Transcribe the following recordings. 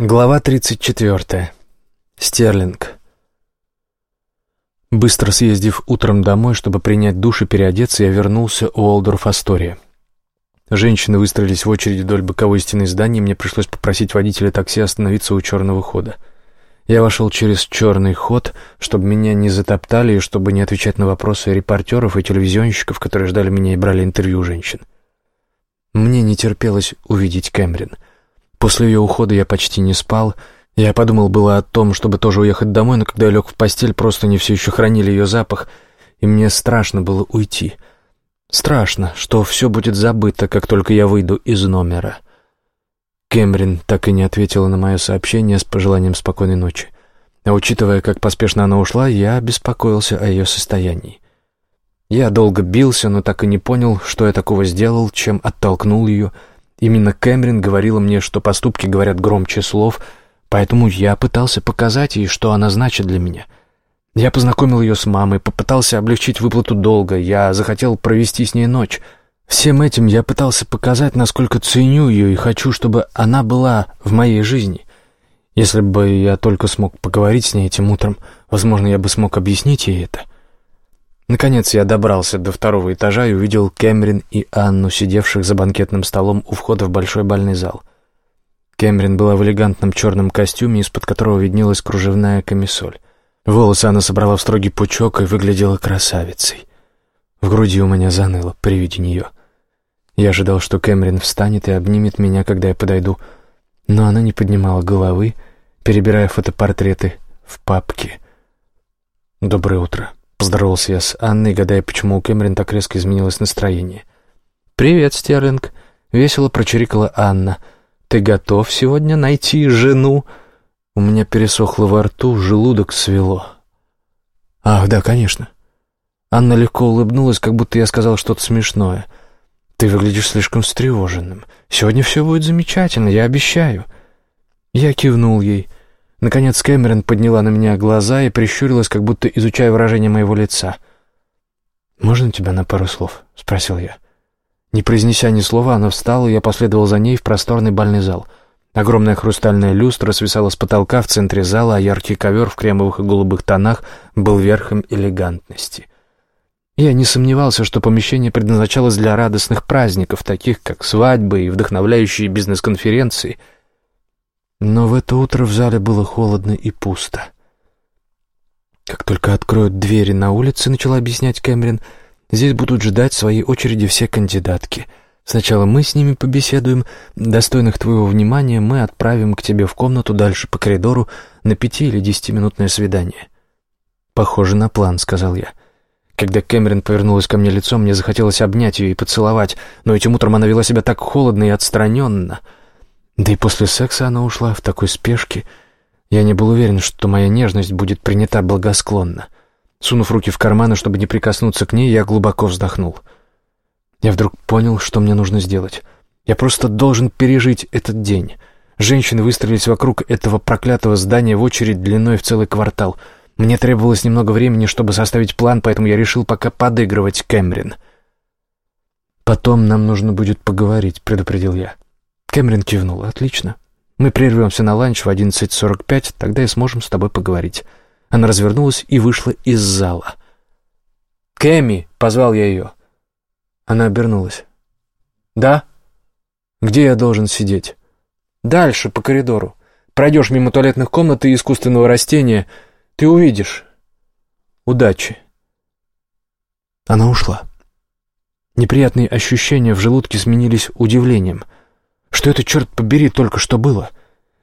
Глава 34. Стерлинг. Быстро съездив утром домой, чтобы принять душ и переодеться, я вернулся у Олдорф Астория. Женщины выстроились в очередь вдоль боковой стены здания, и мне пришлось попросить водителя такси остановиться у черного хода. Я вошел через черный ход, чтобы меня не затоптали и чтобы не отвечать на вопросы репортеров и телевизионщиков, которые ждали меня и брали интервью у женщин. Мне не терпелось увидеть Кэмерин — После ее ухода я почти не спал. Я подумал было о том, чтобы тоже уехать домой, но когда я лег в постель, просто не все еще хранили ее запах, и мне страшно было уйти. Страшно, что все будет забыто, как только я выйду из номера. Кэмрин так и не ответила на мое сообщение с пожеланием спокойной ночи. А учитывая, как поспешно она ушла, я беспокоился о ее состоянии. Я долго бился, но так и не понял, что я такого сделал, чем оттолкнул ее, — Именно Кэмерин говорила мне, что поступки говорят громче слов, поэтому я пытался показать ей, что она значит для меня. Я познакомил ее с мамой, попытался облегчить выплату долга, я захотел провести с ней ночь. Всем этим я пытался показать, насколько ценю ее и хочу, чтобы она была в моей жизни. Если бы я только смог поговорить с ней этим утром, возможно, я бы смог объяснить ей это. Наконец я добрался до второго этажа и увидел Кэмерин и Анну, сидевших за банкетным столом у входа в большой бальный зал. Кэмерин была в элегантном черном костюме, из-под которого виднелась кружевная камисоль. Волосы она собрала в строгий пучок и выглядела красавицей. В груди у меня заныло при виде нее. Я ожидал, что Кэмерин встанет и обнимет меня, когда я подойду, но она не поднимала головы, перебирая фотопортреты в папке. «Доброе утро», Поздоровался я с Анной, гадая, почему у Кэмерин так резко изменилось настроение. «Привет, Стерлинг!» — весело прочирикала Анна. «Ты готов сегодня найти жену?» У меня пересохло во рту, желудок свело. «Ах, да, конечно». Анна легко улыбнулась, как будто я сказал что-то смешное. «Ты выглядишь слишком встревоженным. Сегодня все будет замечательно, я обещаю». Я кивнул ей. Наконец Кэмерон подняла на меня глаза и прищурилась, как будто изучая выражение моего лица. «Можно тебя на пару слов?» — спросил я. Не произнеся ни слова, она встала, и я последовал за ней в просторный бальный зал. Огромная хрустальная люстра свисала с потолка в центре зала, а яркий ковер в кремовых и голубых тонах был верхом элегантности. Я не сомневался, что помещение предназначалось для радостных праздников, таких как свадьбы и вдохновляющие бизнес-конференции — но в это утро в зале было холодно и пусто. Как только откроют двери на улице, начала объяснять Кэмерин, здесь будут ждать своей очереди все кандидатки. Сначала мы с ними побеседуем, достойных твоего внимания мы отправим к тебе в комнату дальше по коридору на пяти- или десятиминутное свидание. «Похоже на план», — сказал я. Когда Кэмерин повернулась ко мне лицом, мне захотелось обнять ее и поцеловать, но этим утром она вела себя так холодно и отстраненно — да и после секса она ушла в такой спешке. Я не был уверен, что моя нежность будет принята благосклонно. Сунув руки в карманы, чтобы не прикоснуться к ней, я глубоко вздохнул. Я вдруг понял, что мне нужно сделать. Я просто должен пережить этот день. Женщины выстроились вокруг этого проклятого здания в очередь длиной в целый квартал. Мне требовалось немного времени, чтобы составить план, поэтому я решил пока подыгрывать Кэмерин. «Потом нам нужно будет поговорить», — предупредил я. Кэмерон кивнул. «Отлично. Мы прервемся на ланч в 11.45, тогда и сможем с тобой поговорить». Она развернулась и вышла из зала. «Кэми!» — позвал я ее. Она обернулась. «Да? Где я должен сидеть?» «Дальше, по коридору. Пройдешь мимо туалетных комнат и искусственного растения. Ты увидишь. Удачи!» Она ушла. Неприятные ощущения в желудке сменились удивлением — что это, черт побери, только что было?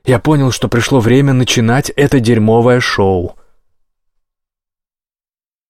Я понял, что пришло время начинать это дерьмовое шоу.